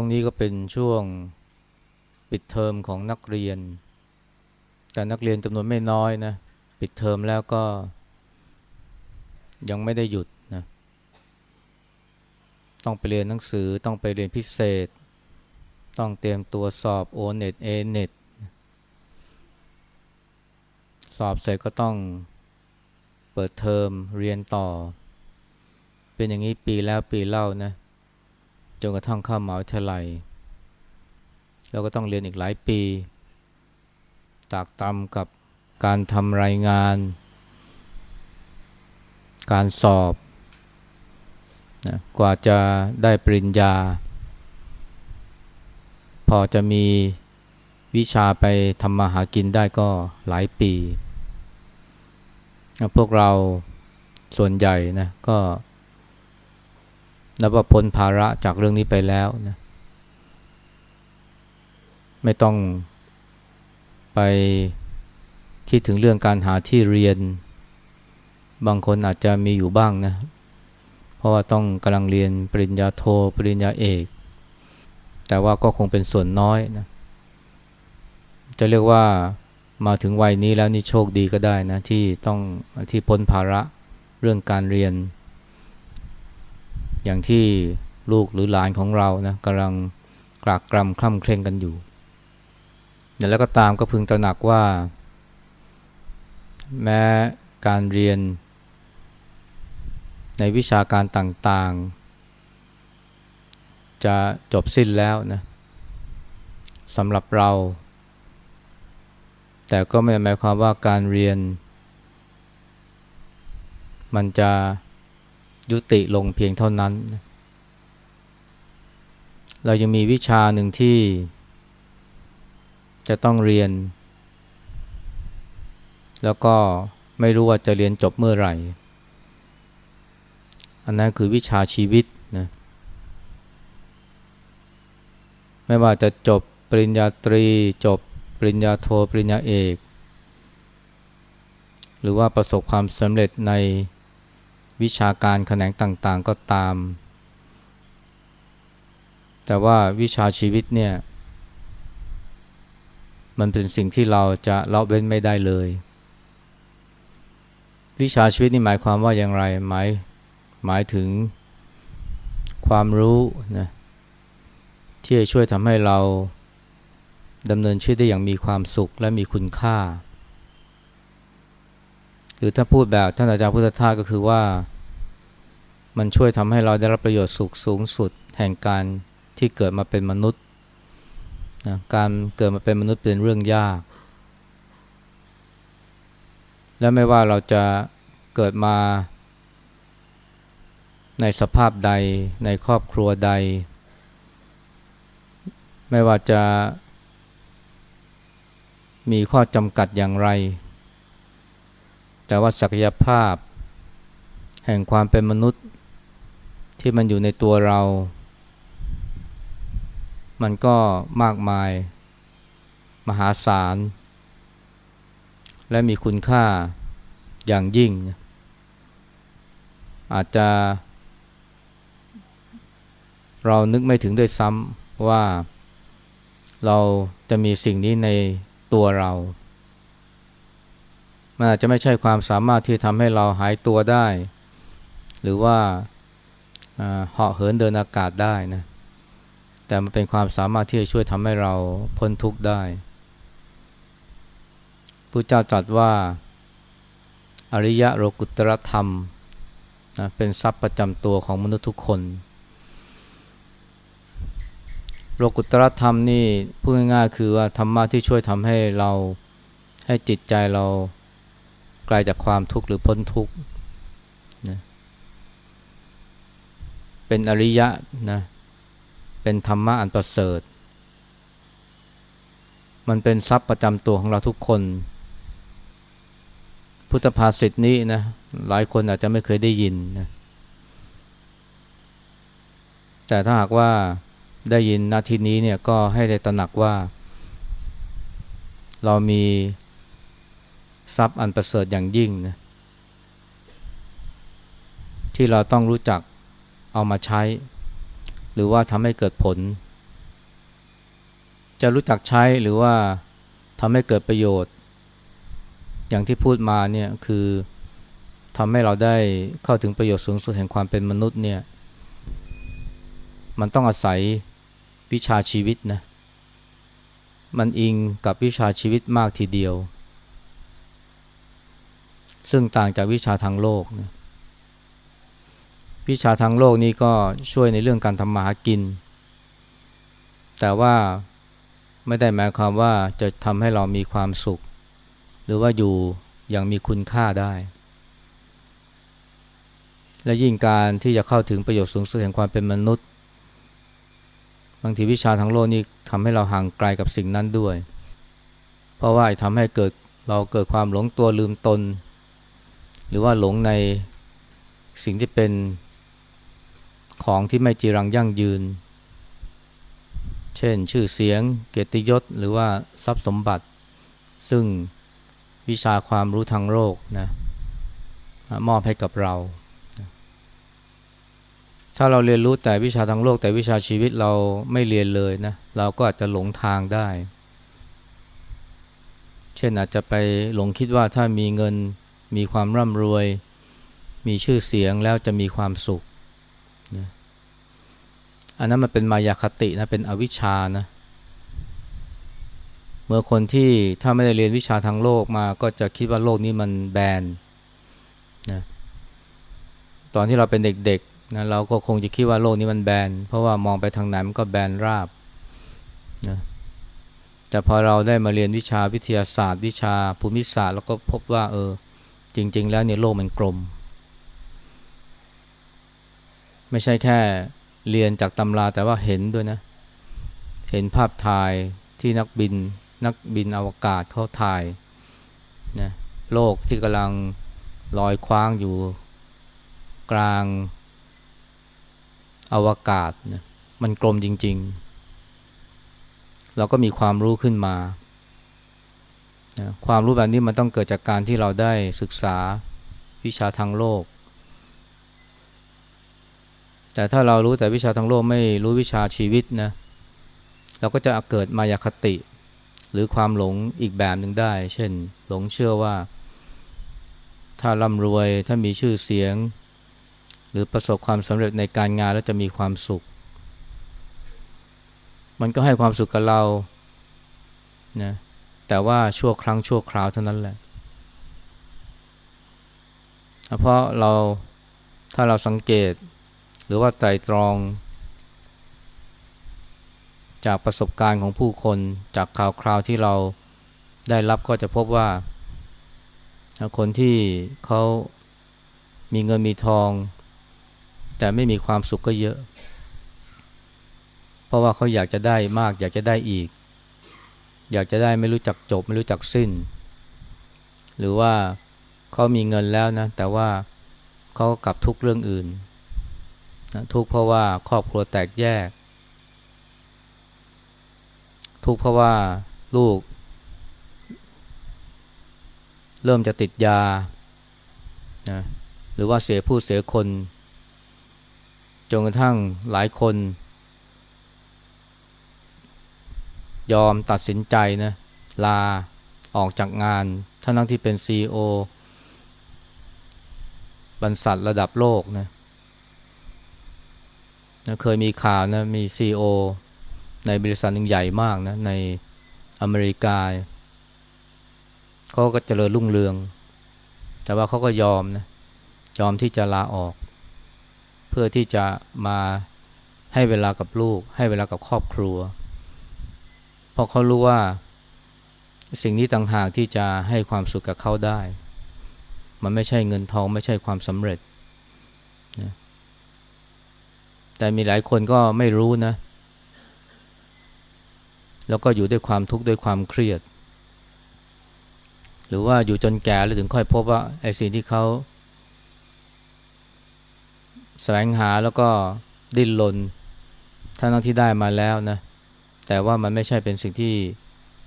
ช่วงนี้ก็เป็นช่วงปิดเทอมของนักเรียน แต่นักเรียนจำนวนไม่น้อยนะ ปิดเทอมแล้วก็ ยังไม่ได้หยุดนะ ต้องไปเรียนหนังสือ ต้องไปเรียนพิเศษ ต้องเตรียมตัวสอบโอเน็ตเอเน็ตสอบเสร็จก็ต้องเปิดเทอมเรียนต่อ เป็นอย่างนี้ปีแล้วปีเล่านะ จนกระทั่งเข้ามหาวิทยาลัยแล้วก็ต้องเรียนอีกหลายปี ตากตำกับการทำรายงาน การสอบนะกว่าจะได้ปริญญา พอจะมีวิชาไปทำมาหากินได้ก็หลายปีนะพวกเราส่วนใหญ่นะก็ นับว่าพ้นภาระจากเรื่องนี้ไปแล้วนะไม่ต้องไปคิดถึงเรื่องการหาที่เรียน บางคนอาจจะมีอยู่บ้างนะ เพราะว่าต้องกำลังเรียนปริญญาโทปริญญาเอก แต่ว่าก็คงเป็นส่วนน้อยนะ จะเรียกว่ามาถึงวัยนี้แล้วนี่โชคดีก็ได้นะ ที่ต้องที่พ้นภาระเรื่องการเรียน อย่างที่ลูกหรือหลานของเรานะกำลังกรากกรำคล่ำเคร่งกันอยู่แต่แล้วก็ตามก็พึงตระหนักว่า แม้การเรียน ในวิชาการต่างๆ จะจบสิ้นแล้วนะสำหรับเรา แต่ก็ไม่ได้หมายความว่าการเรียน มันจะ ยุติลงเพียงเท่านั้น เรายังมีวิชาหนึ่งที่ จะต้องเรียน แล้วก็ไม่รู้ว่าจะเรียนจบเมื่อไหร่ อันนั้นคือวิชาชีวิตนะไม่ว่าจะจบปริญญาตรี จบปริญญาโทปริญญาเอก หรือว่าประสบความสำเร็จใน วิชาการแขนงต่างๆก็ตาม แต่ว่าวิชาชีวิตเนี่ย มันเป็นสิ่งที่เราจะละเว้นไม่ได้เลย วิชาชีวิตนี่หมายความว่าอย่างไรหมายหมายถึงความรู้นะที่จะช่วยทำให้เราดำเนินชีวิตได้อย่างมีความสุขและมีคุณค่า หรือถ้าพูดแบบท่านอาจารย์พุทธทาสก็คือว่า มันช่วยทำให้เราได้รับประโยชน์สุขสูงสุด แห่งการที่เกิดมาเป็นมนุษย์นะการเกิดมาเป็นมนุษย์เป็นเรื่องยาก และไม่ว่าเราจะเกิดมาในสภาพใดในครอบครัวใด ไม่ว่าจะมีข้อจำกัดอย่างไร แต่ว่าศักยภาพ แห่งความเป็นมนุษย์ที่มันอยู่ในตัวเรา มันก็มากมาย มหาศาล และมีคุณค่าอย่างยิ่ง อาจจะ เรานึกไม่ถึงด้วยซ้ำว่าเราจะมีสิ่งนี้ในตัวเรา มันอาจจะไม่ใช่ความสามารถที่ทำให้เราหายตัวได้ หรือว่าเหาะเหินเดินอากาศได้นะแต่มันเป็นความสามารถที่จะช่วยทำให้เราพ้นทุกข์ได้พระเจ้าตรัสว่า อริยะโลกุตรธรรมนะเป็นทรัพย์ประจำตัวของมนุษย์ทุกคนโลกุตรธรรมนี่พูดง่ายๆคือว่าธรรมะที่ช่วยทำให้เราให้จิตใจเรา ไกลาจากความทุกข์หรือพ้นทุกข์นะเป็นอริยะนะเป็นธรรมะอันประเสริฐ มันเป็นทรัพย์ประจำตัวของเราทุกคน พุทธภาษิตนี้นะหลายคนอาจจะไม่เคยได้ยินนะแต่ถ้าหากว่าได้ยินนาทีนี้เนี่ยก็ให้ได้ตระหนักว่า เรามี ทรัพย์อันประเสริฐอย่างยิ่งนะที่เราต้องรู้จักเอามาใช้ หรือว่าทำให้เกิดผล จะรู้จักใช้หรือว่าทำให้เกิดประโยชน์ อย่างที่พูดมาเนี่ยคือทำให้เราได้เข้าถึงประโยชน์สูงสุดแห่งความเป็นมนุษย์เนี่ยมันต้องอาศัยวิชาชีวิตนะมันอิงกับวิชาชีวิตมากทีเดียว ซึ่งต่างจากวิชาทางโลกนะวิชาทางโลกนี้ก็ช่วยในเรื่องการทำมาหากิน แต่ว่าไม่ได้หมายความว่าจะทำให้เรามีความสุข หรือว่าอยู่อย่างมีคุณค่าได้ และยิ่งการที่จะเข้าถึงประโยชน์สูงสุดแห่งความเป็นมนุษย์ บางทีวิชาทางโลกนี้ทำให้เราห่างไกลกับสิ่งนั้นด้วย เพราะว่าทำให้เกิดเราเกิดความหลงตัวลืมตน หรือว่าหลงในสิ่งที่เป็นของที่ไม่จีรังยั่งยืน เช่นชื่อเสียง เกียรติยศ หรือว่าทรัพย์สมบัติ ซึ่งวิชาความรู้ทางโลกนะมอบให้กับเรา ถ้าเราเรียนรู้แต่วิชาทางโลก แต่วิชาชีวิตเราไม่เรียนเลยนะ เราก็อาจจะหลงทางได้ เช่นอาจจะไปหลงคิดว่าถ้ามีเงิน มีความร่ำรวย มีชื่อเสียงแล้วจะมีความสุขนะอันนั้นมันเป็นมายาคตินะเป็นอวิชชานะเมื่อคนที่ถ้าไม่ได้เรียนวิชาทางโลกมาก็จะคิดว่าโลกนี้มันแบนนะตอนที่เราเป็นเด็กๆนะเราก็คงจะคิดว่าโลกนี้มันแบน เพราะว่ามองไปทางไหนมันก็แบนราบนะแต่พอเราได้มาเรียนวิชาวิทยาศาสตร์ วิชาภูมิศาสตร์แล้วก็พบว่าเออ จริง ๆ แล้วเนี่ยโลกมันกลม ไม่ใช่แค่เรียนจากตำราแต่ว่าเห็นด้วยนะ เห็นภาพถ่ายที่นักบิน นักบินอวกาศเขาถ่ายนะโลกที่กำลังลอยคว้างอยู่กลางอวกาศนะมันกลมจริง ๆ เราก็มีความรู้ขึ้นมา นะความรู้แบบนี้มันต้องเกิดจากการที่เราได้ศึกษาวิชาทางโลก แต่ถ้าเรารู้แต่วิชาทางโลกไม่รู้วิชาชีวิตนะเราก็จะเกิดมายาคติ หรือความหลงอีกแบบหนึ่งได้ เช่น หลงเชื่อว่า ถ้าร่ำรวยถ้ามีชื่อเสียง หรือประสบความสำเร็จในการงานแล้วจะมีความสุข มันก็ให้ความสุขกับเรานะ แต่ว่าชั่วครั้งชั่วคราวเท่านั้นแหละ เพราะเราถ้าเราสังเกตหรือว่าไตรตรอง จากประสบการณ์ของผู้คนจากข่าวคราวที่เราได้รับก็จะพบว่า คนที่เขามีเงินมีทอง แต่ไม่มีความสุขก็เยอะ เพราะว่าเขาอยากจะได้มากอยากจะได้อีก อยากจะได้ไม่รู้จักจบไม่รู้จักสิ้น หรือว่าเขามีเงินแล้วนะ แต่ว่าเขากลับทุกเรื่องอื่นนะทุกเพราะว่าครอบครัวแตกแยก ทุกเพราะว่าลูก เริ่มจะติดยานะหรือว่าเสียผู้เสียคนจนกระทั่งหลายคน ยอมตัดสินใจนะลาออกจากงานทั้งทั้งที่เป็น CEO บรรษัทระดับโลกนะนะเคยมีข่าวนะมีซีอในบริษัทหนึ่งใหญ่มากนะในอเมริกาเขาก็เจริญรุ่งเรือง แต่ว่าเขาก็ยอมนะยอมที่จะลาออก เพื่อที่จะมาให้เวลากับลูก ให้เวลากับครอบครัว ราะเขารู้ว่าสิ่งนี้ต่างหากที่จะให้ความสุขกับเขาได้ มันไม่ใช่เงินทองไม่ใช่ความสำเร็จนะแต่มีหลายคนก็ไม่รู้นะ แล้วก็อยู่ด้วยความทุกข์ด้วยความเครียด หรือว่าอยู่จนแก่แล้วถึงค่อยพบว่าไอ้สิ่งที่เขาแสวงหาแล้วก็ดิ้นรนทั้งที่ได้มาแล้วนะ แต่ว่ามันไม่ใช่เป็นสิ่งที่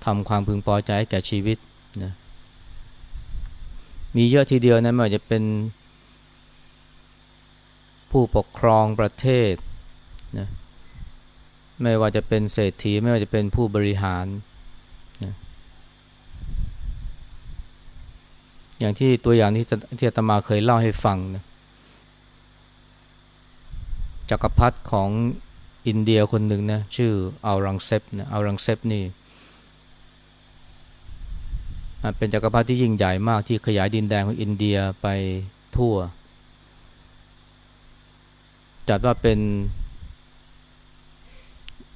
ทำความพึงพอใจให้แก่ชีวิตนะมีเยอะทีเดียวนะไม่ว่าจะเป็นผู้ปกครองประเทศนะไม่ว่าจะเป็นเศรษฐีไม่ว่าจะเป็นผู้บริหารนะอย่างที่ตัวอย่างที่ที่อาตมาเคยเล่าให้ฟังนะจักรพรรดิของ อินเดียคนหนึ่งนะชื่ออัลรังเซปนะอัลรังเซปนี่เป็นจักรพรรดิที่ยิ่งใหญ่มากที่ขยายดินแดนของอินเดียไปทั่ว จัดว่าเป็น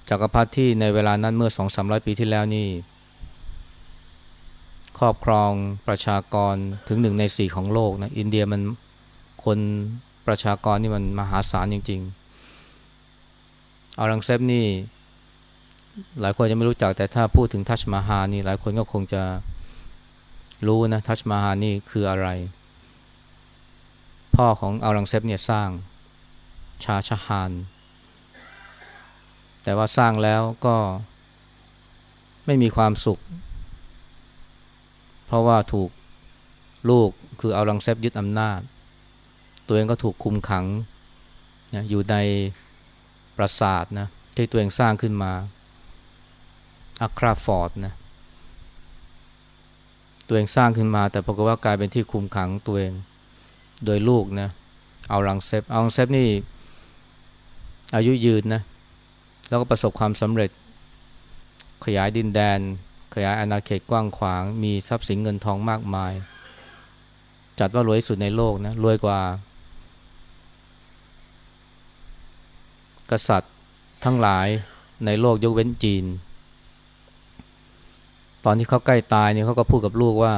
จักรพรรดิที่ในเวลานั้นเมื่อ2-300ปีที่แล้วนี่ ครอบครองประชากรถึงหนึ่งในสี่ของโลกนะอินเดียมันคนประชากรนี่มันมหาศาลจริง ๆ ออรังเซบนี่ หลายคนจะไม่รู้จักแต่ถ้าพูดถึงทัชมาฮาลนี่ หลายคนก็คงจะรู้นะทัชมาฮาลนี่คืออะไร พ่อของออรังเซบเนี่ยสร้างชาห์ชะฮาน แต่ว่าสร้างแล้วก็ไม่มีความสุข เพราะว่าถูกลูกคือออรังเซบยึดอำนาจ ตัวเองก็ถูกคุมขังอยู่ใน ปราสาทนะที่ตัวเองสร้างขึ้นมา Agra Fort นะตัวเองสร้างขึ้นมา แต่ปรากฏว่ากลายเป็นที่คุมขังตัวเองโดยลูกนะเอาลังเซฟเอาลังเซฟนี่อายุยืนนะแล้วก็ประสบความสำเร็จ ขยายดินแดน ขยายอาณาเขตกว้างขวาง มีทรัพย์สินเงินทองมากมาย จัดว่ารวยสุดในโลกนะรวยกว่า กษัตริย์ทั้งหลายในโลกยกเว้นจีน ตอนที่เขาใกล้ตายเนี่ยเขาก็พูดกับลูกว่า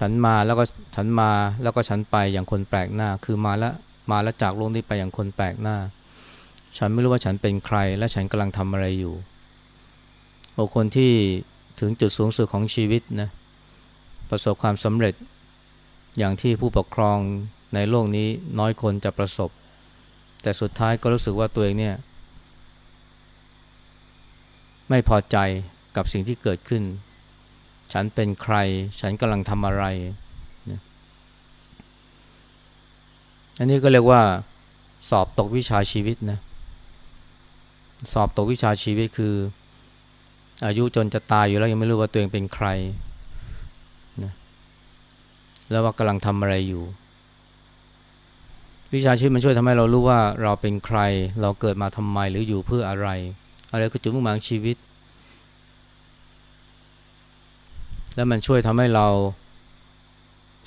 ฉันมาแล้วก็ฉันมาแล้วก็ฉันไปอย่างคนแปลกหน้า คือมาแล้วมาแล้วจากโลกนี้ไปอย่างคนแปลกหน้า ฉันไม่รู้ว่าฉันเป็นใคร และฉันกำลังทำอะไรอยู่โอคนที่ถึงจุดสูงสุดของชีวิตนะประสบความสำเร็จอย่างที่ผู้ปกครองในโลกนี้น้อยคนจะประสบ แต่สุดท้ายก็รู้สึกว่าตัวเองเนี่ยไม่พอใจกับสิ่งที่เกิดขึ้น ฉันเป็นใคร ฉันกำลังทำอะไรนะอันนี้ก็เรียกว่า สอบตกวิชาชีวิตนะ สอบตกวิชาชีวิตคือ อายุจนจะตายอยู่แล้วยังไม่รู้ว่าตัวเองเป็นใครนะแล้วว่ากำลังทำอะไรอยู่ วิชาชีวิตมันช่วยทำให้เรารู้ว่าเราเป็นใคร เราเกิดมาทำไมหรืออยู่เพื่ออะไร อะไรคือจุดมุ่งหมายชีวิต แล้วมันช่วยทำให้เรา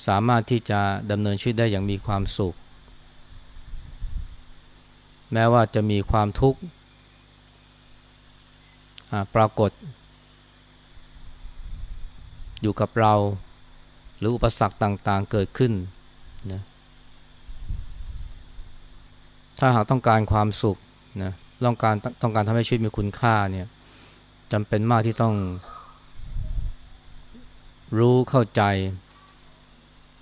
สามารถที่จะดำเนินชีวิตได้อย่างมีความสุข แม้ว่าจะมีความทุกข์ปรากฏ อยู่กับเรา หรืออุปสรรคต่างๆเกิดขึ้นนะ ถ้าหากต้องการความสุขนะต้องการต้องการทำให้ชีวิตมีคุณค่าเนี่ยจำเป็นมากที่ต้อง รู้เข้าใจ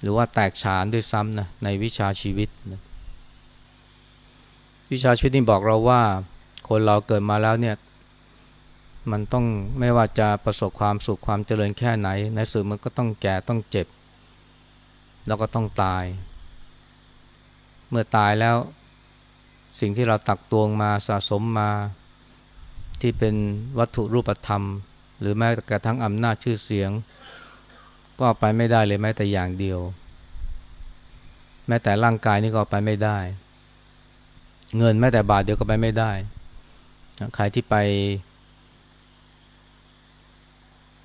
หรือว่าแตกฉานด้วยซ้ำนะในวิชาชีวิตนะวิชาชีวิตนี่บอกเราว่า คนเราเกิดมาแล้วเนี่ย มันต้องไม่ว่าจะประสบความสุขความเจริญแค่ไหน ในสุดมันก็ต้องแก่ต้องเจ็บ แล้วก็ต้องตาย เมื่อตายแล้ว สิ่งที่เราตักตวงมาสะสมมา ที่เป็นวัตถุรูปธรรม หรือแม้กระทั่งอำนาจชื่อเสียง ก็ไปไม่ได้เลยแม้แต่อย่างเดียว แม้แต่ร่างกายนี่ก็ไปไม่ได้ เงินแม้แต่บาทเดียวก็ไปไม่ได้ใครที่ไป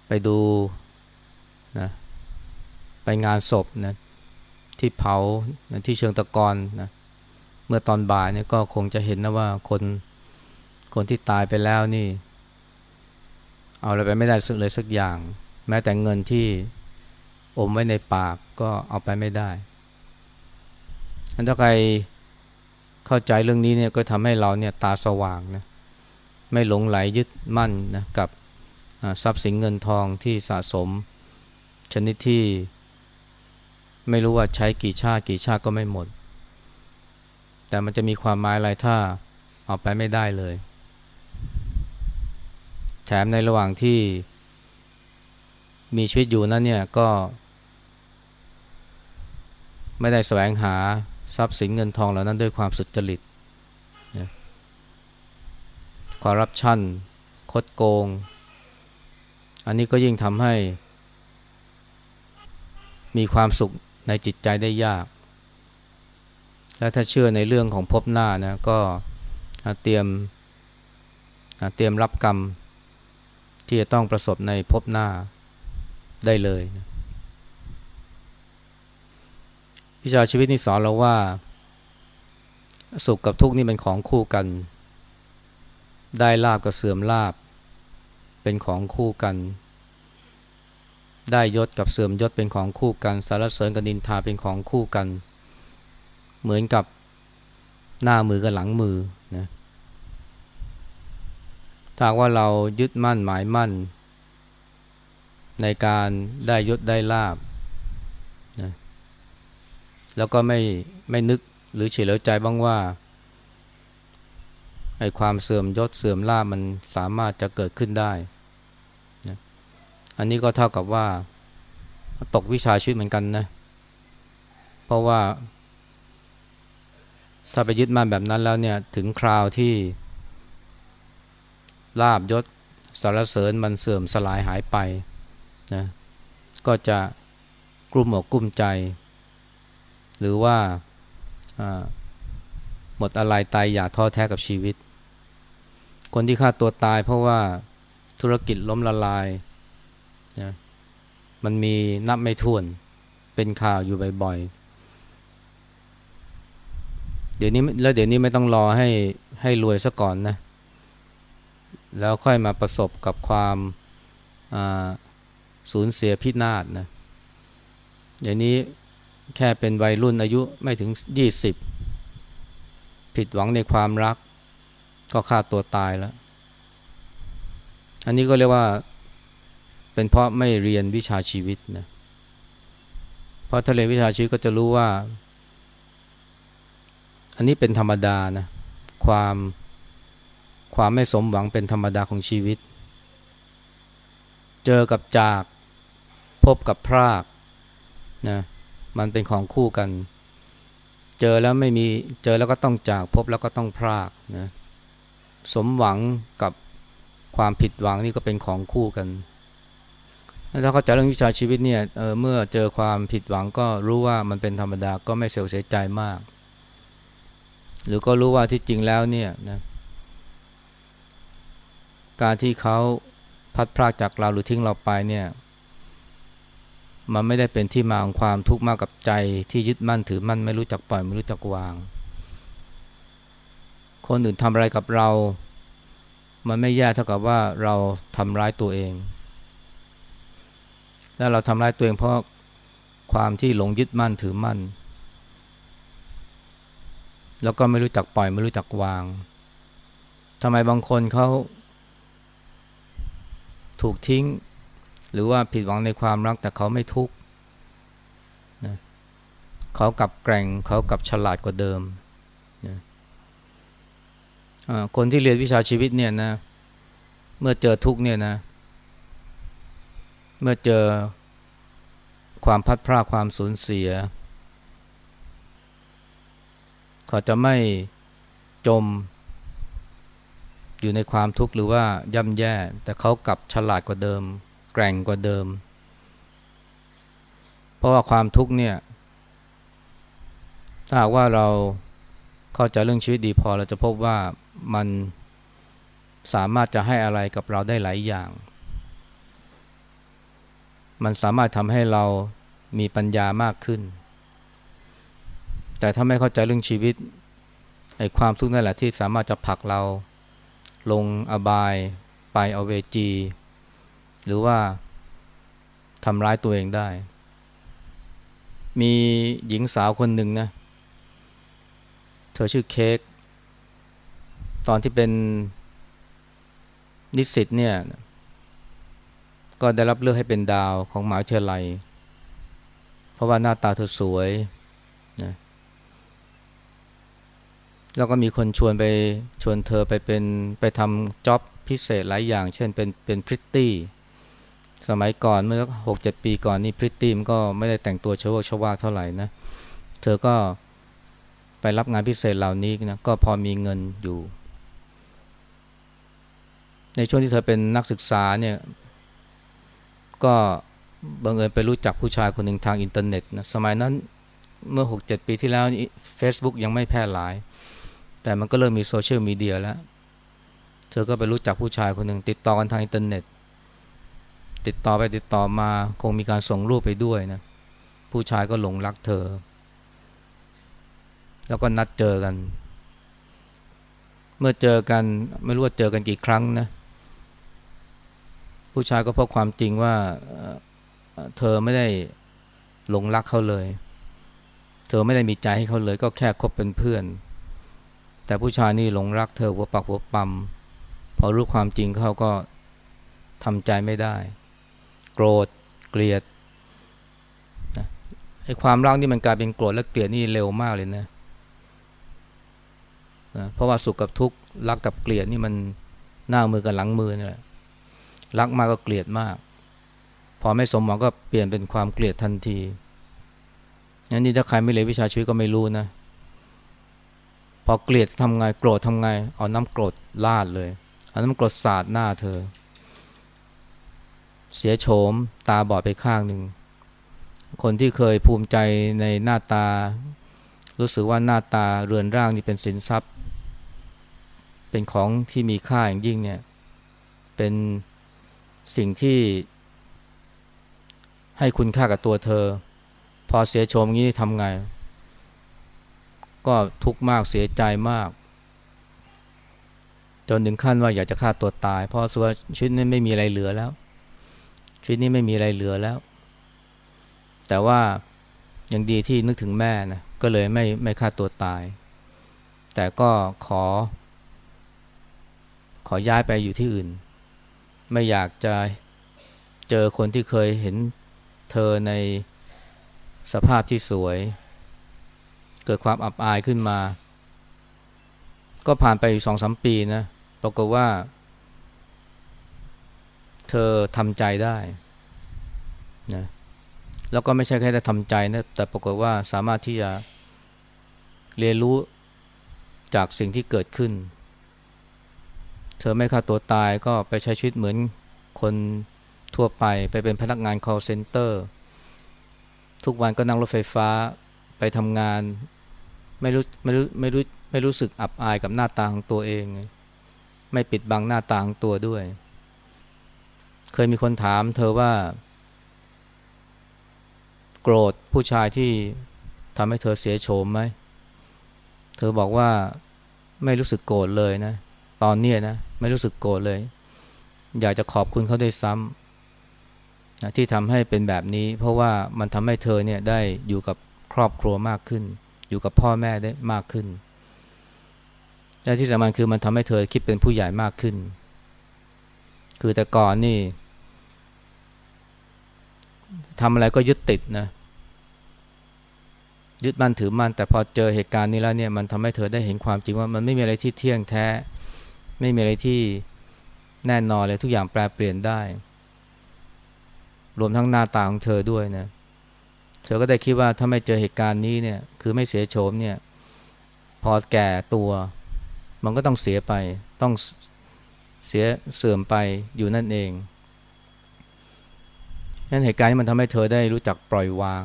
ไปดูนะไปงานศพนะที่เผานะที่เชิงตะกอนนะ มื่อตอนบ่ายเนี่ยก็คงจะเห็นนะว่าคนคนที่ตายไปแล้วนี่ เอาอะไรไปไม่ได้สักเลยสักอย่าง แม้แต่เงินที่อมไว้ในปากก็เอาไปไม่ได้ถ้าใครเข้าใจเรื่องนี้เนี่ยก็ทำให้เราเนี่ยตาสว่างนะไม่หลงไหลยึดมั่นนะกับทรัพย์สินเงินทองที่สะสม ชนิดที่ ไม่รู้ว่าใช้กี่ชาติกี่ชาติก็ไม่หมด แต่มันจะมีความหมายอะไรถ้าเอาไปไม่ได้เลย แถมในระหว่างที่มีชีวิตอยู่นั้นเนี่ยก็ ไม่ได้แสวงหาทรัพย์สินเงินทองเหล่านั้นด้วยความสุจริตนะคอร์รัปชันคดโกง อันนี้ก็ยิ่งทำให้ มีความสุขในจิตใจได้ยาก และถ้าเชื่อในเรื่องของพบหน้านะก็เตรียมเตรียมรับกรรมที่จะต้องประสบในพบหน้าได้เลยนะวิชาชีวิตนี่สอนเราว่า สุขกับทุกข์นี่เป็นของคู่กัน ได้ลาบกับเสื่อมลาบ เป็นของคู่กัน ได้ยศกับเสื่อมยศเป็นของคู่กัน สารเสริญกับนินทาเป็นของคู่กัน เหมือนกับหน้ามือกับหลังมือนะถ้าว่าเรายึดมั่นหมายมั่น ในการได้ยศได้ลาบนะแล้วก็ไม่ไม่นึกหรือเฉลียวใจบ้างว่าไอ้ความเสื่อมยศเสื่อมลาบมันสามารถจะเกิดขึ้นได้นะอันนี้ก็เท่ากับว่าตกวิชาชีวิตเหมือนกันนะ เพราะว่า ถ้าไปยึดมั่นแบบนั้นแล้วเนี่ยถึงคราวที่ลาบยศสารเสริญมันเสื่อมสลายหายไปนะก็จะกลุ้มอกกลุ้มใจ หรือว่าหมดอะไรตายอยากท้อแท้กับชีวิต คนที่ฆ่าตัวตายเพราะว่าธุรกิจล้มละลายนะมันมีนับไม่ถ้วนเป็นข่าวอยู่บ่อยๆ เดี๋ยวนี้แล้วเดี๋ยวนี้ไม่ต้องรอให้ให้รวยซะก่อนนะ แล้วค่อยมาประสบกับความสูญเสียพินาศนะอย่างนี้แค่เป็นวัยรุ่นอายุไม่ถึง 20 ผิดหวังในความรัก ก็ฆ่าตัวตายแล้ว อันนี้ก็เรียกว่าเป็นเพราะไม่เรียนวิชาชีวิตนะเพราะถ้าเรียนวิชาชีวิตก็จะรู้ว่า อันนี้เป็นธรรมดานะความความไม่สมหวังเป็นธรรมดาของชีวิต เจอกับจากพบกับพรากนะมันเป็นของคู่กัน เจอแล้วไม่มีเจอแล้วก็ต้องจากพบแล้วก็ต้องพรากนะสมหวังกับความผิดหวังนี่ก็เป็นของคู่กันถ้าเขาจะเรื่องวิชาชีวิตเนี่ยเเมื่อเจอความผิดหวังก็รู้ว่ามันเป็นธรรมดาก็ไม่เสียใจมาก หรือก็รู้ว่าที่จริงแล้วเนี่ยนะการที่เขาพัดพรากจากเราหรือทิ้งเราไปเนี่ย มันไม่ได้เป็นที่มาของความทุกข์มากกับใจที่ยึดมั่นถือมั่นไม่รู้จักปล่อยไม่รู้จักวาง คนอื่นทำอะไรกับเรา มันไม่แย่เท่ากับว่าเราทำร้ายตัวเอง แล้วเราทำร้ายตัวเองเพราะความที่หลงยึดมั่นถือมั่น แล้วก็ไม่รู้จักปล่อยไม่รู้จักวางทำไมบางคนเขาถูกทิ้ง หรือว่าผิดหวังในความรักแต่เขาไม่ทุกข์นะเขากลับแกร่งเขากลับฉลาดกว่าเดิมนะคนที่เรียนวิชาชีวิตเนี่ยนะ เมื่อเจอทุกข์เนี่ยนะ เมื่อเจอความพัดพลาดความสูญเสีย เขาจะไม่จมอยู่ในความทุกข์หรือว่าย่ำแย่ แต่เขากลับฉลาดกว่าเดิม แกร่งกว่าเดิม เพราะว่าความทุกข์เนี่ยถ้าหากว่าเราเข้าใจเรื่องชีวิตดีพอเราจะพบว่ามันสามารถจะให้อะไรกับเราได้หลายอย่าง มันสามารถทำให้เรามีปัญญามากขึ้น แต่ถ้าไม่เข้าใจเรื่องชีวิตไอ้ความทุกข์นั่นแหละที่สามารถจะผลักเราลงอบายไปเอาเวจี หรือว่าทำร้ายตัวเองได้ มีหญิงสาวคนหนึ่งนะ เธอชื่อเค้กตอนที่เป็นนิสิตเนี่ย ก็ได้รับเลือกให้เป็นดาวของหมหาวิทยาลัย เพราะว่าหน้าตาเธอสวยนะ แล้วก็มีคนชวนไปชวนเธอไปเป็นไปทำจ็อบพิเศษหลายอย่าง เช่นเป็นเป็นพริตตี้สมัยก่อนเมื่อหกเจ็ดปีก่อนนี่พริตตี้มันก็ไม่ได้แต่งตัวเชวชวาเท่าไหร่นะ เธอก็ไปรับงานพิเศษเหล่านี้นะก็พอมีเงินอยู่ ในช่วงที่เธอเป็นนักศึกษาเนี่ย ก็บังเอิญไปรู้จักผู้ชายคนหนึ่งทางอินเทอร์เน็ตนะสมัยนั้นเมื่อ 6-7 ปีที่แล้ว Facebook ยังไม่แพร่หลาย แต่มันก็เริ่มมีโซเชียลมีเดียแล้ว เธอก็ไปรู้จักผู้ชายคนหนึ่งติดต่อกันทางอินเทอร์เน็ต ติดต่อไปติดต่อมาคงมีการส่งรูปไปด้วยนะ ผู้ชายก็หลงรักเธอ แล้วก็นัดเจอกัน เมื่อเจอกันไม่รู้ว่าเจอกันกี่ครั้งนะ ผู้ชายก็พบความจริงว่าเธอไม่ได้หลงรักเขาเลย เธอไม่ได้มีใจให้เขาเลย ก็แค่คบเป็นเพื่อน แต่ผู้ชายนี่หลงรักเธอหัวปักหัวปั๊มพอรู้ความจริงเขาก็ทำใจไม่ได้ โกรธเกลียดนะไอ้ความรักนี่มันกลายเป็นโกรธและเกลียดนี่เร็วมากเลยนะนะเพราะว่าสุขกับทุกข์รักกับเกลียดนี่มันหน้ามือกับหลังมือนี่แหละรักมากก็เกลียดมาก พอไม่สมหวังก็เปลี่ยนเป็นความเกลียดทันทีนันนี่ถ้าใครไม่เรียนวิชาชีวิตก็ไม่รู้นะ พอเกลียดทำไงโกรธทำไง เอาน้ำกรดลาดเลย เอาน้ำกรดสาดหน้าเธอ เสียโฉมตาบอดไปข้างหนึ่ง คนที่เคยภูมิใจในหน้าตา รู้สึกว่าหน้าตาเรือนร่างนี่เป็นสินทรัพย์ เป็นของที่มีค่าอย่างยิ่งเนี่ย เป็นสิ่งที่ให้คุณค่ากับตัวเธอ พอเสียชมงี้ทำไง ก็ทุกข์มากเสียใจมาก จนถึงขั้นว่าอยากจะฆ่าตัวตาย เพราะส่วนชีวิตนี้ไม่มีอะไรเหลือแล้ว ชีวิตนี้ไม่มีอะไรเหลือแล้ว แต่ว่ายังดีที่นึกถึงแม่นะก็เลยไม่ไม่ฆ่าตัวตาย แต่ก็ขอ ขอย้ายไปอยู่ที่อื่น ไม่อยากจะเจอคนที่เคยเห็นเธอในสภาพที่สวย เกิดความอับอายขึ้นมา ก็ผ่านไปสองสามปีนะปรากฏว่า เธอทำใจได้นะแล้วก็ไม่ใช่แค่ได้ทำใจนะแต่ปรากฏว่าสามารถที่จะเรียนรู้จากสิ่งที่เกิดขึ้น เธอไม่ฆ่าตัวตายก็ไปใช้ชีวิตเหมือนคนทั่วไปไปเป็นพนักงาน call center ทุกวันก็นั่งรถไฟฟ้า ไปทำงานไม่รู้ไม่รู้ไม่รู้ไม่รู้สึกอับอายกับหน้าตาของตัวเอง ไม่ปิดบังหน้าตาของตัวด้วย เคยมีคนถามเธอว่า โกรธผู้ชายที่ทำให้เธอเสียโฉมไหม เธอบอกว่าไม่รู้สึกโกรธเลยนะ ตอนนี้นะ ไม่รู้สึกโกรธเลย อยากจะขอบคุณเขาด้วยซ้ำนะที่ทำให้เป็นแบบนี้ เพราะว่ามันทำให้เธอเนี่ยได้อยู่กับ ครอบครัวมากขึ้น อยู่กับพ่อแม่ได้มากขึ้นและที่สำคัญคือมันทำให้เธอคิดเป็นผู้ใหญ่มากขึ้น คือแต่ก่อนนี่ทำอะไรก็ยึดติดนะ ยึดมั่นถือมั่นแต่พอเจอเหตุการณ์นี้แล้วเนี่ยมันทำให้เธอได้เห็นความจริงว่ามันไม่มีอะไรที่เที่ยงแท้ ไม่มีอะไรที่แน่นอนเลยทุกอย่างแปลเปลี่ยนได้ รวมทั้งหน้าตาของเธอด้วยนะเเธอก็ได้คิดว่าถ้าไม่เจอเหตุการณ์นี้เนี่ย คือไม่เสียโฉมเนี่ย พอแก่ตัว มันก็ต้องเสียไป ต้องเสียเสื่อมไปอยู่นั่นเองนั้นเหตุการณ์นี้มันทำให้เธอได้รู้จักปล่อยวาง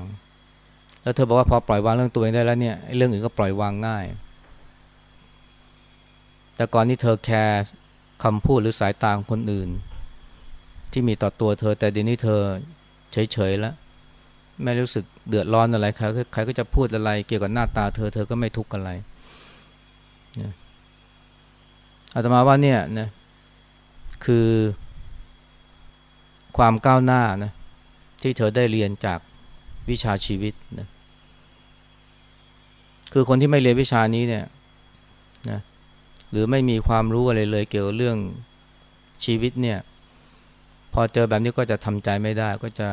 แล้วเธอบอกว่าพอปล่อยวางเรื่องตัวเองได้แล้วเนี่ยเรื่องอื่นก็ปล่อยวางง่าย แต่ก่อนนี้เธอแคร์คำพูดหรือสายตาของคนอื่น ที่มีต่อตัวเธอแต่เดี๋ยวนี้เธอเฉยๆแล้ว ไม่รู้สึกเดือดร้อนอะไรใครใครก็จะพูดอะไร เกี่ยวกับหน้าตาเธอเธอก็ไม่ทุกข์อะไรนะอาตมาว่าเนี่ยนะคือความก้าวหน้านะที่เธอได้เรียนจากวิชาชีวิตนะคือคนที่ไม่เรียนวิชานี้เนี่ยนะหรือไม่มีความรู้อะไรเลยเกี่ยวกับเรื่องชีวิตเนี่ย พอเจอแบบนี้ก็จะทำใจไม่ได้ก็จะ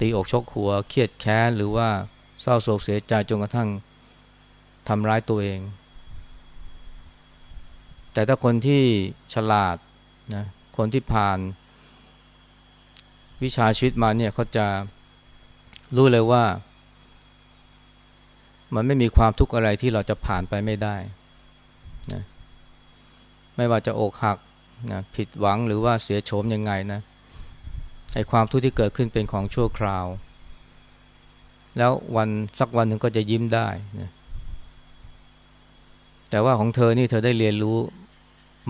ตีอกชกหัว เครียดแค้น หรือว่าเศร้าโศกเสียใจจนกระทั่งทำร้ายตัวเอง แต่ถ้าคนที่ฉลาดนะคนที่ผ่าน วิชาชีวิตมาเนี่ยเขาจะรู้เลยว่า มันไม่มีความทุกข์อะไรที่เราจะผ่านไปไม่ได้นะไม่ว่าจะอกหักนะผิดหวังหรือว่าเสียโฉมยังไงนะ ไอ้ความทุกข์ที่เกิดขึ้นเป็นของชั่วคราว แล้ววันสักวันหนึ่งก็จะยิ้มได้นะแต่ว่าของเธอนี่เธอได้เรียนรู้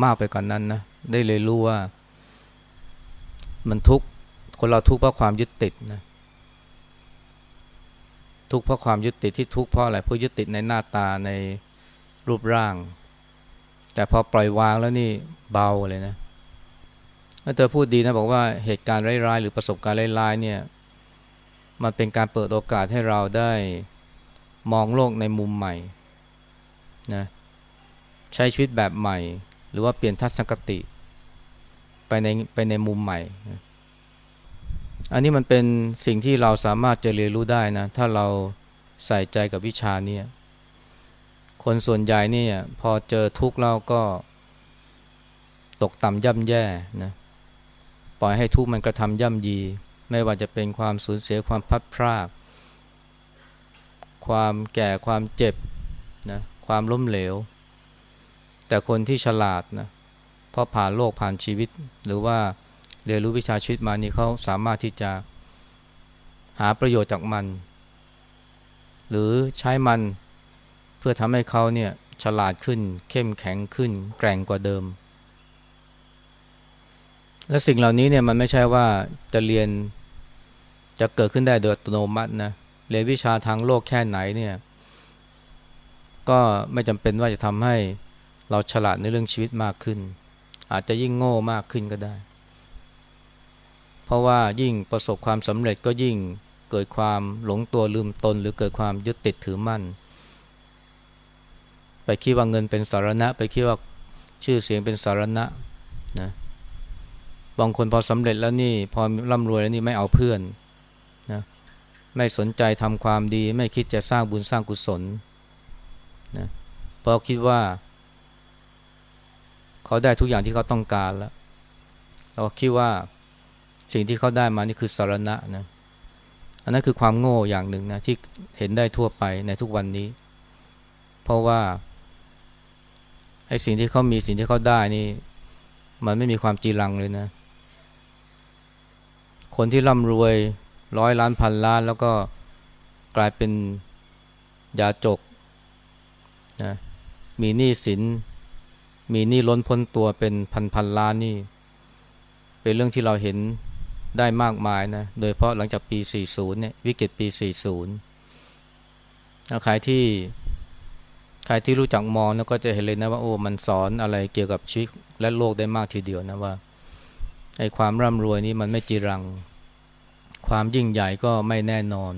มากไปกว่านนั้นนะได้เรียนรู้ว่า มันทุกข์คนเราทุกข์เพราะความยึดติดนะทุกข์เพราะความยึดติดที่ทุกข์เพราะอะไรเพราะยึดติดในหน้าตาในรูปร่าง แต่พอปล่อยวางแล้วนี่เบาเลยนะเเธอพูดดีนะบอกว่าเหตุการณ์ร้ายๆหรือประสบการณ์ร้ายๆเนี่ยมันเป็นการเปิดโอกาสให้เราได้มองโลกในมุมใหม่นะใช้ชีวิตแบบใหม่ หรือว่าเปลี่ยนทัศนคติไปในไปในมุมใหม่ อันนี้มันเป็นสิ่งที่เราสามารถจะเรียนรู้ได้นะ ถ้าเราใส่ใจกับวิชานี้คนส่วนใหญ่เนี่ยพอเจอทุกข์เราก็ตกต่ำย่ำแย่นะ ปล่อยให้ทุกข์มันกระทำย่ำยี ไม่ว่าจะเป็นความสูญเสียความพัดพรากความแก่ความเจ็บนะความล้มเหลว แต่คนที่ฉลาดนะพอผ่านโลกผ่านชีวิต หรือว่าเรียนรู้วิชาชีวิตมานี่เขาสามารถที่จะหาประโยชน์จากมัน หรือใช้มันเพื่อทำให้เขาเนี่ยฉลาดขึ้น เข้มแข็งขึ้น แกร่งกว่าเดิม และสิ่งเหล่านี้เนี่ยมันไม่ใช่ว่าจะเรียนจะเกิดขึ้นได้โดยอัตโนมัตินะเรียนวิชาทางโลกแค่ไหนเนี่ยก็ไม่จำเป็นว่าจะทำให้เราฉลาดในเรื่องชีวิตมากขึ้น อาจจะยิ่งโง่มากขึ้นก็ได้ เพราะว่ายิ่งประสบความสำเร็จก็ยิ่งเกิดความหลงตัวลืมตน หรือเกิดความยึดติดถือมั่น ไปคิดว่าเงินเป็นสารณะ ไปคิดว่าชื่อเสียงเป็นสารณะนะ บางคนพอสำเร็จแล้วนี่พอร่ำรวยแล้วนี่ไม่เอาเพื่อนนะไม่สนใจทำความดี ไม่คิดจะสร้างบุญสร้างกุศลนะเพราะคิดว่า เขาได้ทุกอย่างที่เขาต้องการแล้วเราคิดว่าสิ่งที่เขาได้มานี่คือสารณะนะอันนั้นคือความโง่อย่างหนึ่งนะที่เห็นได้ทั่วไปในทุกวันนี้ เพราะว่าไอ้สิ่งที่เขามีสิ่งที่เขาได้นี่ มันไม่มีความจีรังเลยนะ คนที่ร่ำรวยร้อยล้านพันล้าน แล้วก็กลายเป็นยาจกนะมีหนี้สิน มีหนี้ล้นพ้นตัวเป็นพันพันล้านนี่ เป็นเรื่องที่เราเห็นได้มากมายนะ โดยเพราะหลังจากปี 40 เนี่ยวิกฤตปี 40 ใครที่ใครที่รู้จักมองแล้วก็จะเห็นเลยนะว่าโอ้มันสอนอะไรเกี่ยวกับชีวิตและโลกได้มากทีเดียวนะว่า ไอ้ความร่ำรวยนี้มันไม่จีรัง ความยิ่งใหญ่ก็ไม่แน่นอน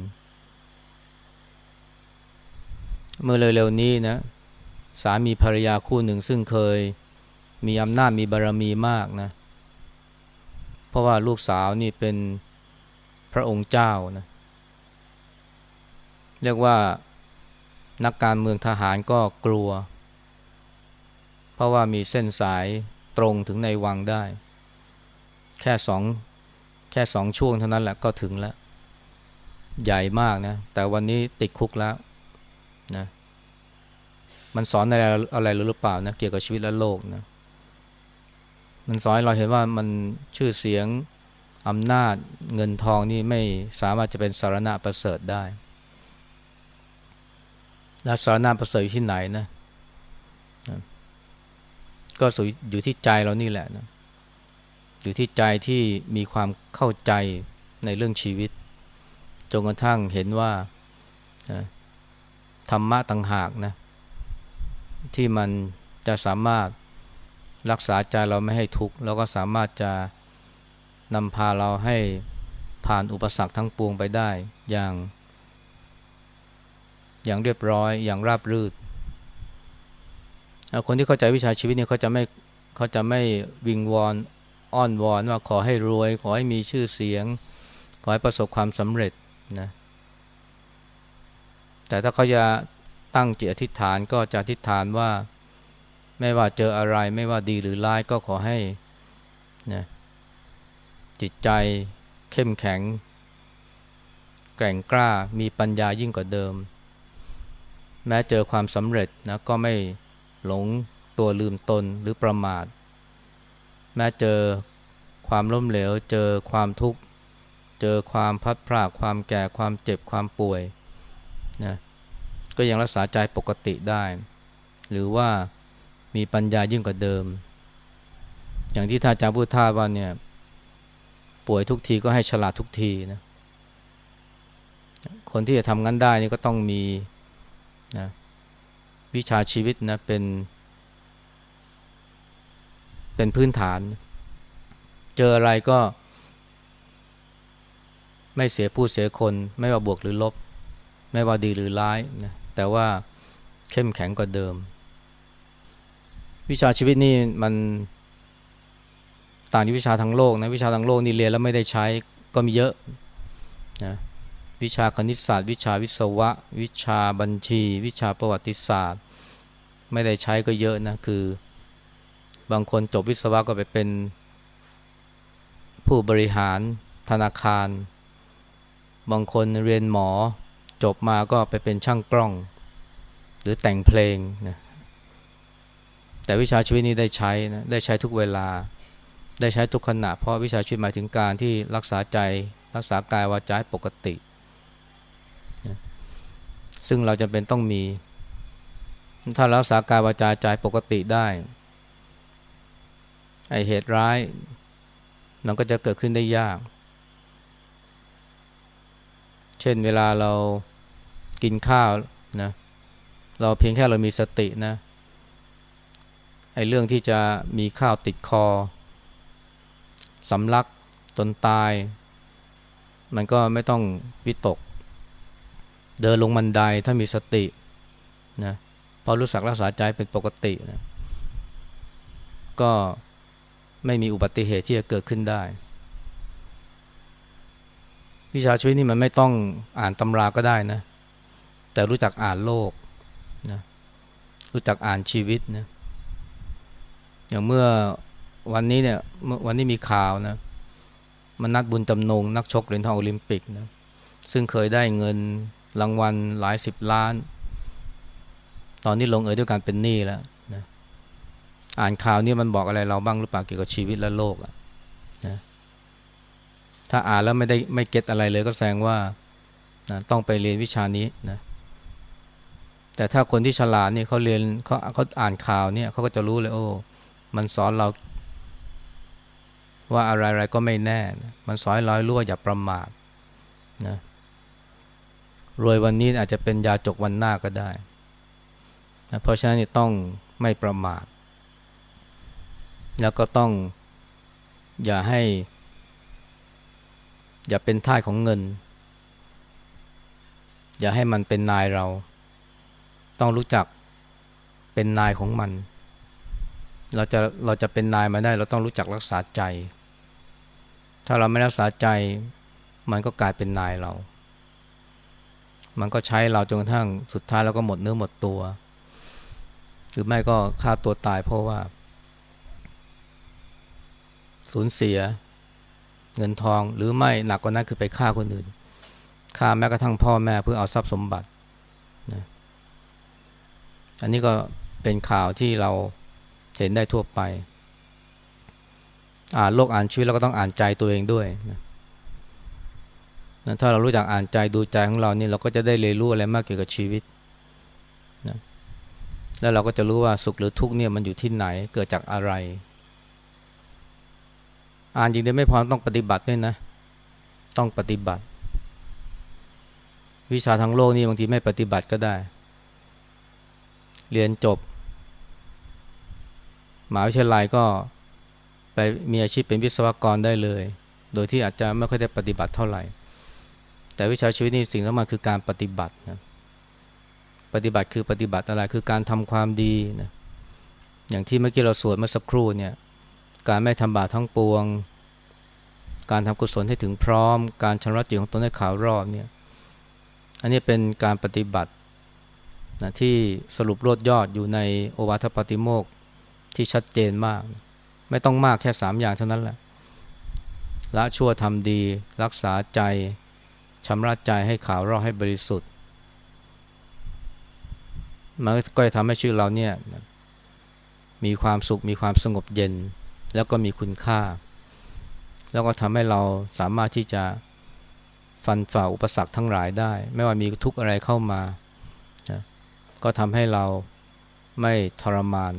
เมื่อเร็วๆนี้นะสามีภรรยาคู่หนึ่งซึ่งเคยมีอำนาจมีบารรมีมากนะ เพราะว่าลูกสาวนี่เป็นพระองค์เจ้านะเรียกว่านักการเมืองทหารก็กลัว เพราะว่ามีเส้นสายตรงถึงในวังได้ แค่สองแค่สองช่วงเท่านั้นแหละก็ถึงแล้ว ใหญ่มากนะ แต่วันนี้ติดคุกแล้วนะมันสอนอะไรอะไรหรือเปล่านะเกี่ยวกับชีวิตและโลกนะมันสอนเราเห็นว่ามันชื่อเสียงอำนาจเงินทองนี่ไม่สามารถจะเป็นสารณะประเสริฐได้ แล้วสารณะประเสริฐอยู่ที่ไหนนะ ก็อยู่ที่ใจเรานี่แหละนะ อยู่ที่ใจที่มีความเข้าใจในเรื่องชีวิต จนกระทั่งเห็นว่าธรรมะต่างหากนะที่มันจะสามารถรักษาใจเราไม่ให้ทุกข์แล้วก็สามารถจะนำพาเราให้ผ่านอุปสรรคทั้งปวงไปได้อย่าง อย่างเรียบร้อยอย่างราบรื่นคนที่เข้าใจวิชาชีวิตเนี่ยเขาจะไม่เขาจะไม่วิงวอน อ้อนวอนว่าขอให้รวย ขอให้มีชื่อเสียง ขอให้ประสบความสำเร็จนะแต่ถ้าเขาจะตั้งจิตอธิษฐานก็จะอธิษฐานว่าไม่ว่าเจออะไรไม่ว่าดีหรือร้ายก็ขอให้นะจิตใจเข้มแข็ง แกร่งกล้ามีปัญญายิ่งกว่าเดิม แม้เจอความสำเร็จนะก็ไม่หลงตัวลืมตนหรือประมาท แม้เจอความล้มเหลว เจอความทุกข์ เจอความพัดพรากความแก่ความเจ็บความป่วยนะก็ยังรักษาใจปกติได้ หรือว่ามีปัญญายิ่งกว่าเดิม อย่างที่ท่านอาจารย์พูดท่าว่าเนี่ยป่วยทุกทีก็ให้ฉลาดทุกทีนะคนที่จะทำงั้นได้นี่ก็ต้องมีนะวิชาชีวิตนะเป็น เป็นพื้นฐาน เจออะไรก็ ไม่เสียผู้เสียคน ไม่ว่าบวกหรือลบ ไม่ว่าดีหรือร้ายนะแต่ว่าเข้มแข็งกว่าเดิม วิชาชีวิตนี่มันต่างจากวิชาทางโลกนะวิชาทางโลกนี่เรียนแล้วไม่ได้ใช้ก็มีเยอะนะวิชาคณิตศาสตร์ วิชาวิศวะ วิชาบัญชี วิชาประวัติศาสตร์ ไม่ได้ใช้ก็เยอะนะคือ บางคนจบวิศวะก็ไปเป็น ผู้บริหารธนาคาร บางคนเรียนหมอ จบมาก็ไปเป็นช่างกล้อง หรือแต่งเพลงนะแต่วิชาชีวิตนี้ได้ใช้นะได้ใช้ทุกเวลา ได้ใช้ทุกขณะ เพราะวิชาชีวิตหมายถึงการที่รักษาใจ รักษากายวาจาปกตินะซึ่งเราจำเป็นต้องมี ถ้ารักษากายวาจาใจปกติได้ ไอเหตุร้าย มันก็จะเกิดขึ้นได้ยาก เช่นเวลาเรากินข้าวนะเราเพียงแค่เรามีสตินะไอเรื่องที่จะมีข้าวติดคอสำลักจนตาย มันก็ไม่ต้องวิตก เดินลงบันไดถ้ามีสตินะพอรู้สักรักษาใจเป็นปกตินะก็ ไม่มีอุบัติเหตุที่จะเกิดขึ้นได้ วิชาชีวิตนี่มันไม่ต้องอ่านตำราก็ได้นะ แต่รู้จักอ่านโลกนะรู้จักอ่านชีวิตนะอย่างเมื่อวันนี้เนี่ยวันนี้มีข่าวนะมนัดบุญจำนง นักชกเหรียญทองโอลิมปิกนะซึ่งเคยได้เงินรางวัลหลายสิบล้าน ตอนนี้ลงเอยด้วยการเป็นหนี้แล้ว อ่านข่าวนี่มันบอกอะไรเราบ้างหรือเปล่าเกี่ยวกับชีวิตและโลกอะนะถ้าอ่านแล้วไม่ได้ไม่เก็ตอะไรเลยก็แสดงว่านะต้องไปเรียนวิชานี้นะแต่ถ้าคนที่ฉลาดนี่เขาเรียนเขาเขาอ่านข่าวเนี่ยเขาก็จะรู้เลยโอ้ มันสอนเรา ว่าอะไรๆก็ไม่แน่นะมันสอนให้เรารู้วอย่าประมาทนะรวยวันนี้อาจจะเป็นยาจกวันหน้าก็ได้นะเพราะฉะนั้นต้องไม่ประมาท แล้วก็ต้องอย่าให้ อย่าเป็นท่าของเงิน อย่าให้มันเป็นนายเรา ต้องรู้จักเป็นนายของมัน เราจะเราจะเป็นนายมาได้ เราต้องรู้จักรักษาใจ ถ้าเราไม่รักษาใจ มันก็กลายเป็นนายเรา มันก็ใช้เราจนกระทั่งสุดท้ายเราก็หมดเนื้อหมดตัว หรือไม่ก็ฆ่าตัวตายเพราะว่า สูญเสีย เงินทองหรือไม่หนักกว่านั้นคือไปฆ่าคนอื่นฆ่าแม้กระทั่งพ่อแม่เพื่อเอาทรัพย์สมบัตินะอันนี้ก็เป็นข่าวที่เราเห็นได้ทั่วไป อ่านโลกอ่านชีวิตเราก็ต้องอ่านใจตัวเองด้วยนะถ้าเรารู้จักอ่านใจดูใจของเรานี่เราก็จะได้เรียนรู้อะไรมากเกี่ยวกับชีวิตนะแล้วเราก็จะรู้ว่าสุขหรือทุกข์เนี่ยมันอยู่ที่ไหนเกิดจากอะไร อ่านจริงๆไม่พอต้องปฏิบัติด้วยนะ ต้องปฏิบัติ วิชาทางโลกนี่บางทีไม่ปฏิบัติก็ได้ เรียนจบหมหาวิทยาลัยก็ไปมีอาชีพเป็นวิศวกรได้เลย โดยที่อาจจะไม่ค่อยได้ปฏิบัติเท่าไหร่ แต่วิชาชีวิตนี่สิ่งสำคัญคือการปฏิบัตินะปฏิบัติคือปฏิบัติอะไรคือการทำความดีนะอย่างที่เมื่อกี้เราสวดเมื่อสักครู่เนี่ย การไม่ทำบาปทั้งปวง การทำกุศลให้ถึงพร้อม การชำระจิตของตนให้ขาวรอบเนี่ยอันนี้เป็นการปฏิบัตินะที่สรุปรวดยอดอยู่ในโอวาทปฏิโมกที่ชัดเจนมาก ไม่ต้องมากแค่สามอย่างเท่านั้นแหละละชั่วทำดี รักษาใจชำระใจให้ขาวรอบให้บริสุทธิ์มันก็จะทำให้ชีวิตเราเนี่ยมีความสุขมีความสงบเย็น แล้วก็มีคุณค่า แล้วก็ทำให้เราสามารถที่จะฟันฝ่าอุปสรรคทั้งหลายได้ ไม่ว่ามีทุกข์อะไรเข้ามา ก็ทำให้เราไม่ทรมาน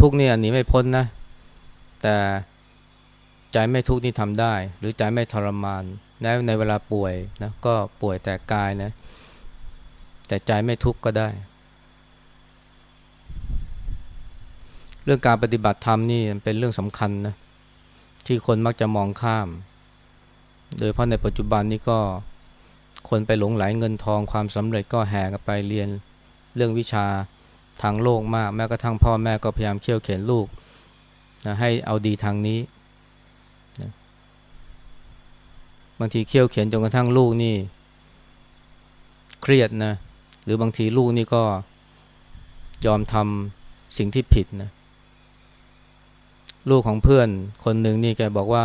ทุกเนี่ยหนีไม่พ้นนะ แต่ใจไม่ทุกข์นี่ทำได้ หรือใจไม่ทรมานในในเวลาป่วยนะก็ป่วยแต่กายนะ แต่ใจไม่ทุกข์ก็ได้ เรื่องการปฏิบัติธรรมนี่เป็นเรื่องสำคัญนะที่คนมักจะมองข้าม โดยเพราะในปัจจุบันนี้ก็คนไปหลงไหลเงินทองความสำเร็จก็แห่กันไปเรียนเรื่องวิชาทางโลกมาก แม้กระทั่งพ่อแม่ก็พยายามเขี่ยวเข็นลูกนะให้เอาดีทางนี้นะบางทีเขี่ยวเข็นจนกระทั่งลูกนี่ เครียดนะหรือบางทีลูกนี่ก็ยอมทำสิ่งที่ผิดนะ ลูกของเพื่อนคนหนึ่งนี่แกบอกว่า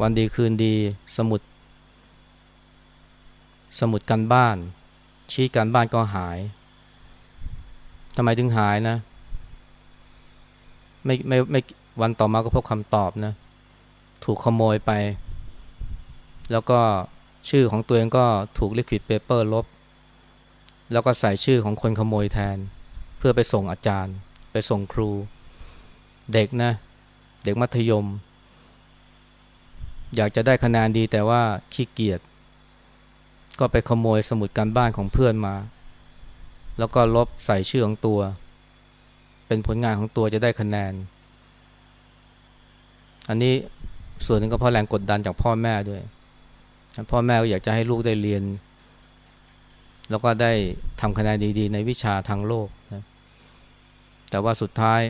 วันดีคืนดีสมุด สมุดกันบ้าน ชี้กันบ้านก็หายทำไมถึงหายนะ ไม่ไม่ไม่วันต่อมาก็พบคำตอบนะ ถูกขโมยไป แล้วก็ชื่อของตัวเองก็ถูกลิควิดเปเปอร์ลบ แล้วก็ใส่ชื่อของคนขโมยแทน เพื่อไปส่งอาจารย์ ไปส่งครู เด็กนะ เด็กมัธยม อยากจะได้คะแนนดีแต่ว่าขี้เกียจก็ไปขโมยสมุดการบ้านของเพื่อนมา แล้วก็ลบใส่ชื่อของตัว เป็นผลงานของตัวจะได้คะแนน อันนี้ส่วนหนึ่งก็เพราะแรงกดดันจากพ่อแม่ด้วย พ่อแม่ก็อยากจะให้ลูกได้เรียน แล้วก็ได้ทำคะแนนดีๆ ในวิชาทางโลกนะแต่ว่าสุดท้าย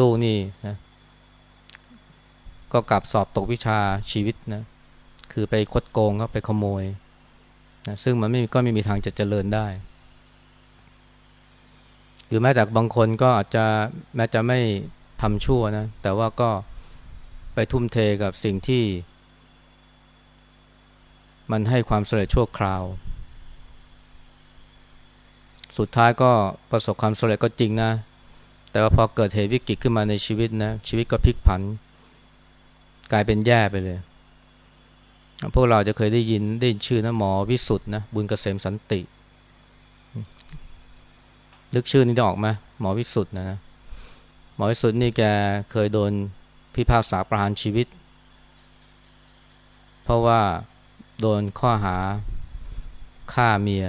ลูกนี่นะ ก็กลับสอบตกวิชาชีวิตนะคือไปคดโกงก็ไปขโมยนะซึ่งมันไม่ก็ไม่มีทางจะเจริญได้ หรือแม้แต่บางคนก็อาจจะแม้จะไม่ทำชั่วนะแต่ว่าก็ไปทุ่มเทกับสิ่งที่ มันให้ความสำเร็จชั่วคราว สุดท้ายก็ประสบความสำเร็จก็จริงนะแต่ว่าพอเกิดเหตุวิกฤตขึ้นมาในชีวิตนะชีวิตก็พลิกผัน กลายเป็นแย่ไปเลย พวกเราจะเคยได้ยินได้ยินชื่อนะหมอวิสุทธ์นะบุญเกษมสันตินึกชื่อนี้ได้ออกไหมหมอวิสุทธ์นะนะหมอวิสุทธ์นี่แกเคยโดนพิพากษาประหารชีวิต เพราะว่าโดนข้อหาฆ่าเมีย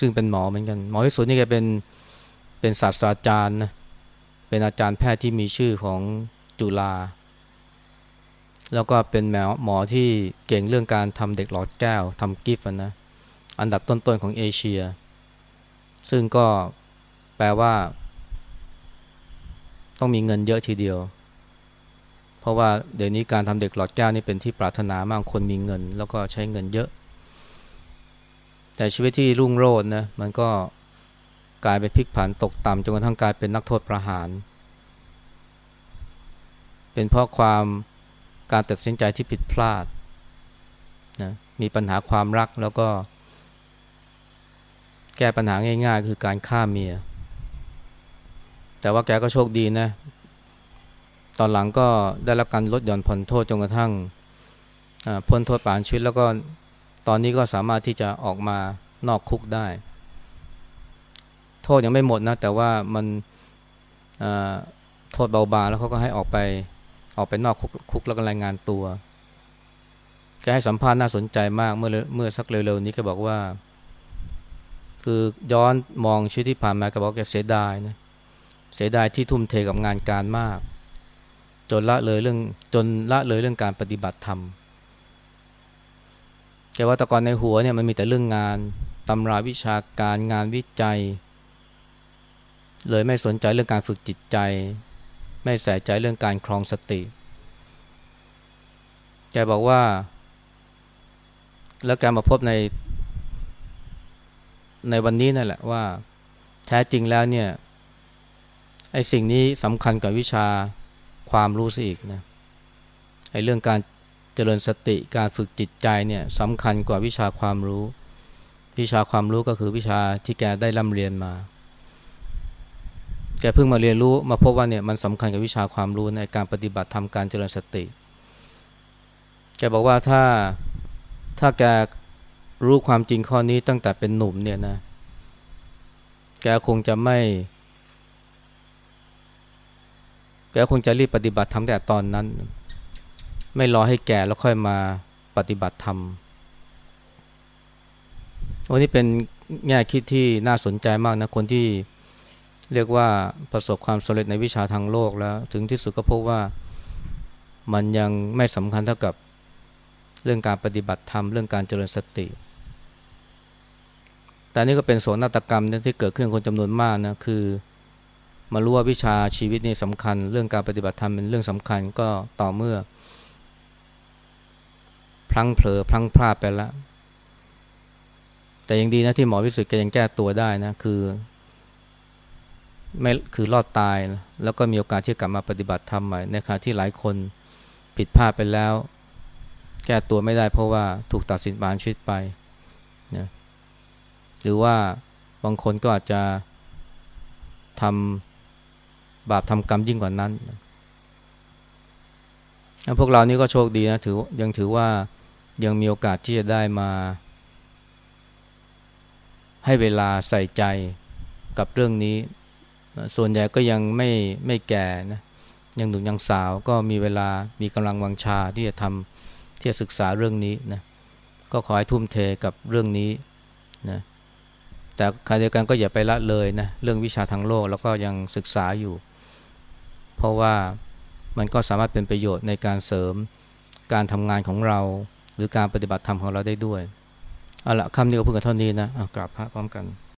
ซึ่งเป็นหมอเหมือนกัน หมอวิสุทธ์นี่แกเป็นเป็นศาสตราจารย์นะเป็นอาจารย์แพทย์ที่มีชื่อของจุฬา แล้วก็เป็นหมอหมอที่เก่งเรื่องการทำเด็กหลอดแก้วทำกิฟต์นะอันดับต้นๆของเอเชีย ซึ่งก็แปลว่า ต้องมีเงินเยอะทีเดียว เพราะว่าเดี๋ยวนี้การทำเด็กหลอดแก้วนี่เป็นที่ปรารถนามากคนมีเงิน แล้วก็ใช้เงินเยอะ แต่ชีวิตที่รุ่งโรจน์นะมันก็กลายเป็นพลิกผันตกต่ำจนกระทั่งกลายเป็นนักโทษประหาร เป็นเพราะความ การตัดสินใจที่ผิดพลาดนะมีปัญหาความรักแล้วก็ แก้ปัญหาง่าย ๆ คือการฆ่าเมีย แต่ว่าแกก็โชคดีนะ ตอนหลังก็ได้รับการลดหย่อนผ่อนโทษจนกระทั่งพ้นโทษปานชีวิตแล้วก็ตอนนี้ก็สามารถที่จะออกมานอกคุกได้ โทษยังไม่หมดนะ แต่ว่ามันโทษเบาบางแล้วเขาก็ให้ออกไป ออกไปนอกคุกแล้วก็รายงานตัวแกให้สัมภาษณ์น่าสนใจมากเมื่อเมื่อสักเร็วๆนี้แกบอกว่า คือย้อนมองชีวิตที่ผ่านมาแกบอกแกเสียดายนะเสียดายที่ทุ่มเทกับงานการมาก จนละเลยเรื่องจนละเลยเรื่องการปฏิบัติธรรมแกว่าตะกอนในหัวเนี่ยมันมีแต่เรื่องงานตำราวิชาการงานวิจัย เลยไม่สนใจเรื่องการฝึกจิตใจ ไม่ใส่ใจเรื่องการครองสติ แกบอกว่า แล้วแกมาพบใน ในวันนี้นั่นแหละว่าแท้จริงแล้วเนี่ยไอ้สิ่งนี้สำคัญกับวิชาความรู้สิอีกนะไอ้เรื่องการเจริญสติการฝึกจิตใจเนี่ยสำคัญกว่าวิชาความรู้ วิชาความรู้ก็คือวิชาที่แกได้ร่ำเรียนมา แกเพิ่งมาเรียนรู้มาพบว่าเนี่ยมันสำคัญกับวิชาความรู้ในการปฏิบัติทำการเจริญสติ แกบอกว่าถ้าถ้าแกรู้ความจริงข้อนี้ตั้งแต่เป็นหนุ่มเนี่ยนะ แกคงจะไม่ แกคงจะรีบปฏิบัติทำแต่ตอนนั้น ไม่รอให้แก่แล้วค่อยมาปฏิบัติธรรมวันนี้เป็นแง่คิดที่น่าสนใจมากนะคนที่ เรียกว่าประสบความสำเร็จในวิชาทางโลกแล้ว ถึงที่สุดก็พบว่ามันยังไม่สำคัญเท่ากับเรื่องการปฏิบัติธรรมเรื่องการเจริญสติ แต่นี่ก็เป็นโสนาตกรรมที่เกิดขึ้นคนจำนวนมากนะคือมารู้ว่าวิชาชีวิตนี่สำคัญ เรื่องการปฏิบัติธรรมเป็นเรื่องสำคัญก็ต่อเมื่อ พลังเผลอพลังพลาดไปแล้วแต่ยังดีนะที่หมอวิสุทธิ์แกยังแก้ตัวได้นะคือ ไม่คือรอดตาย แล้วก็มีโอกาสที่กลับมาปฏิบัติธรรมใหม่ในขณะที่หลายคนผิดพลาดไปแล้ว แก้ตัวไม่ได้เพราะว่าถูกตัดสินบานชีวิตไปนะหรือว่าบางคนก็อาจจะทำบาปทำกรรมยิ่งกว่านั้นพวกเรานี่ก็โชคดีนะถือยังถือว่ายังมีโอกาสที่จะได้มา ให้เวลาใส่ใจกับเรื่องนี้ ส่วนใหญ่ก็ยังไม่ไม่แก่นะยังหนุ่มยังสาวก็มีเวลามีกำลังวังชาที่จะทำที่จะศึกษาเรื่องนี้นะก็ขอให้ทุ่มเทกับเรื่องนี้นะแต่ขณะเดียวกันก็อย่าไปละเลยนะเรื่องวิชาทางโลกแล้วก็ยังศึกษาอยู่ เพราะว่ามันก็สามารถเป็นประโยชน์ในการเสริมการทำงานของเรา หรือการปฏิบัติธรรมของเราได้ด้วยเอาละคำนี้ก็พิ่งกันเท่านี้นะกราบพระพร้อมกัน